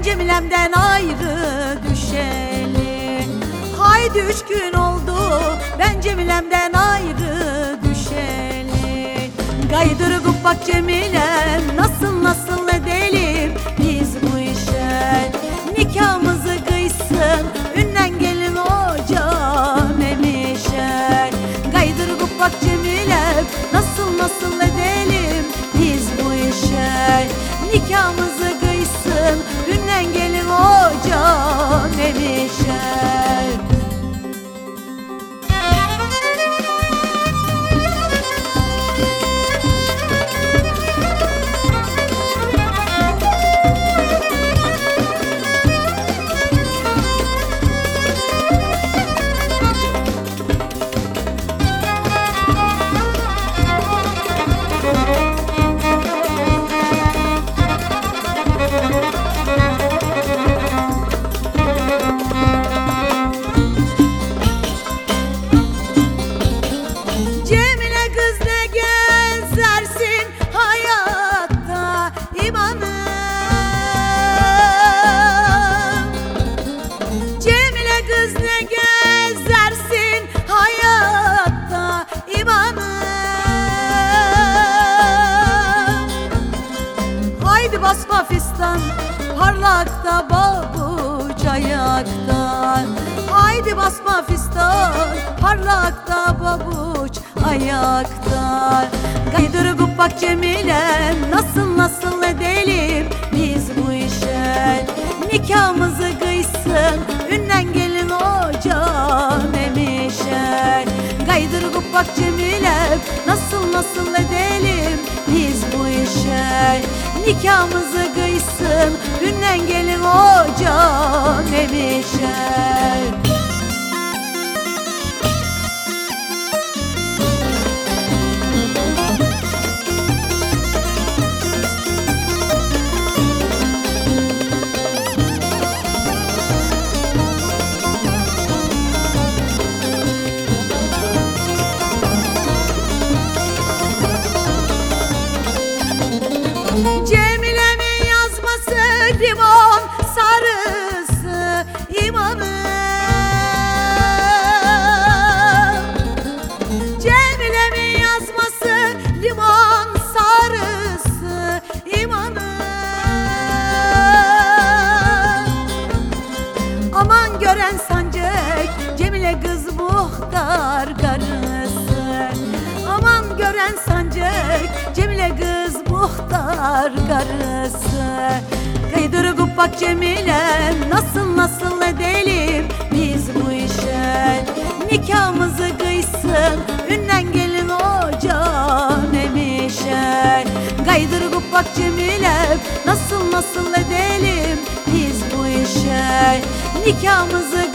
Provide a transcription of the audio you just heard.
Ben Cemilem'den ayrı düşeli Haydi üç gün oldu Ben Cemilem'den ayrı düşeli Gaydır gubbak Cemilem fistan parlakta babuç ayakta. Haydi basma fistan parlakta babuç ayakta. Gaydır gubbak Cemilem nasıl nasıl edelim biz bu işe? Nikahımızı kıysın ünden gelin hocam emişe Gaydır gubbak Cemilem nasıl nasıl edelim biz bu işe? Nikahımızı kıysın ünden gelin hocam emişe Cemile'min Gören sancak Cemile kız muhtar karısı. Kaydır gubbak Cemilem Nasıl nasıl edelim biz bu işe Nikahımızı kıysın Ünden gelin hocam emişe Kaydır gubbak Cemilem Nasıl nasıl edelim biz bu işe Nikahımızı